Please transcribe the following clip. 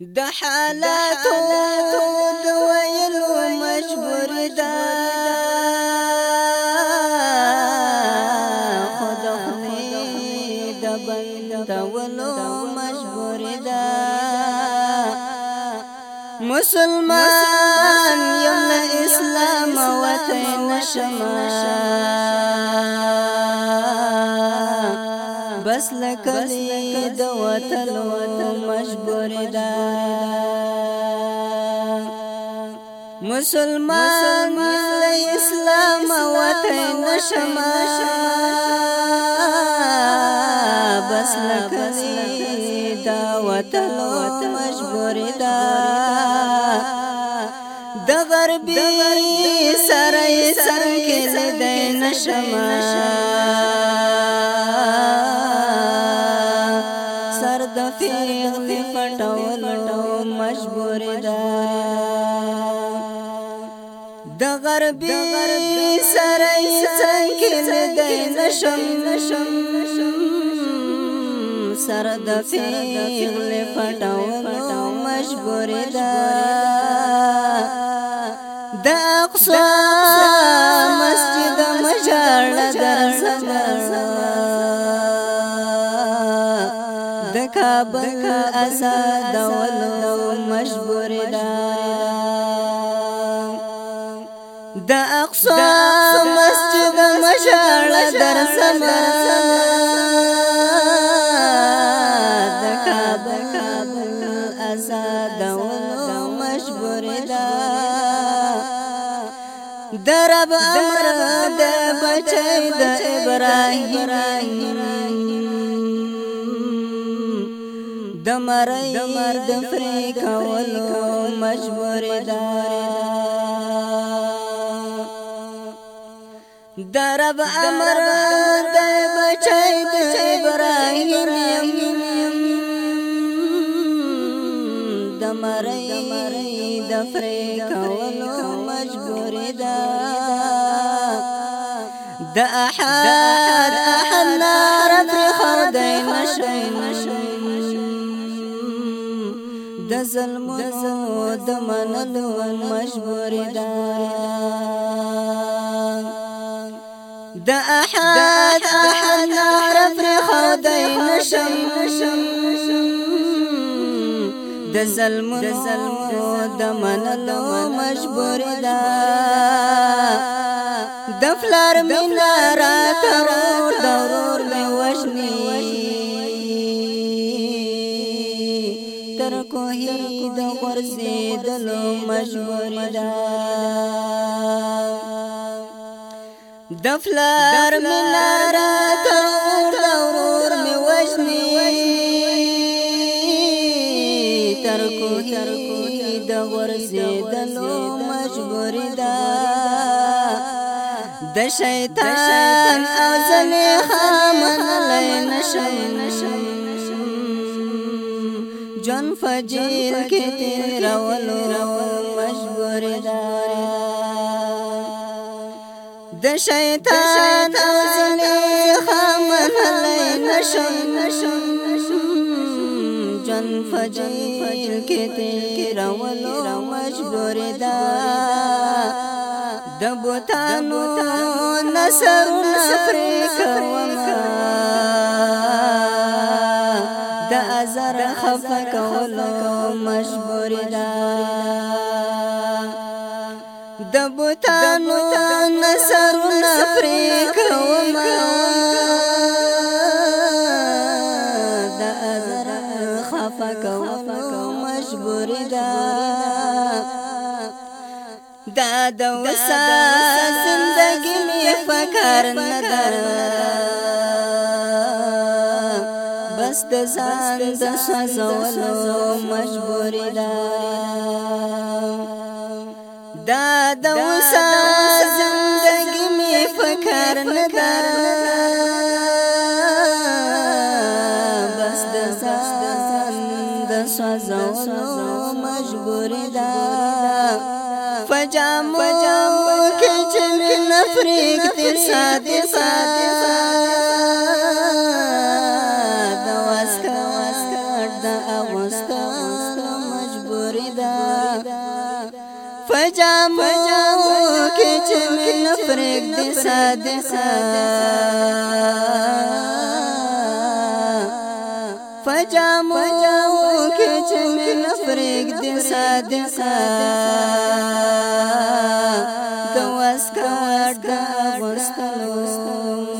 د حالات د ویلو مجبور دا خدا خلی د بند ولو مجبور دا مسلمان یم اسلام وطن شمال بس لکلی د وطن وطن مسلمان اسلام وطن شما بس لکنی دا وطن مجبور دا د غربي سره څنګه زده نشما سر د فیغ دی پټول مجبور دا د غربي سره څنګه لدای نشم نشم سر د پیغل پټاو پټاو مجبور ده د اقصا مسجد مجال در د کعبه ازاد ولو مجبور د اقصا مسجد مشاړه درسمه د کابل آزاد ونو مجبور ده درب امر د بچي د ابراهيم د مړی د فرې کولو مجبور ده درب امر د بچای د ابراهیم د مړی د فرې کولو مجبور ده د احد احنار پر خدای نشوي د ظلم د منلو مجبور ده د احد احد نار پر خدای نشم د ظلم د منلو مجبور دا د فلر مینا را ترور دورور می وشنی تر کوهی د ورزه دلو مجبور دا د فلار مینار کور ورور می وژني تر کو تر کو د ورزه دلو مجبور دا د شیطان او زلیخا من لای نشم نشم جن فجیل کې تیر ولو مجبور دا د شیطان او زلی خامخلی نشم جن فجیل کې تیرولو مجبور ده د بوتانو نصرونه پرې کوم د ازر خفه کولو مجبور ده بوتانو نسرونه پرې کوم د ازر خفا کوم مجبور دا دا د وسا زندګي می فکر نه بس د ځان د سزولو مجبور دا دا د وسا زندګي می فکر نه دا بس د ځان د سوځو مجبور دا فجام فجام کې چې نفرېګ دې ساده ساده پجامو کې چې مې نفرېګ دې صادق پجامو کې چې مې نفرېګ دې صادق د واسکا د غستلو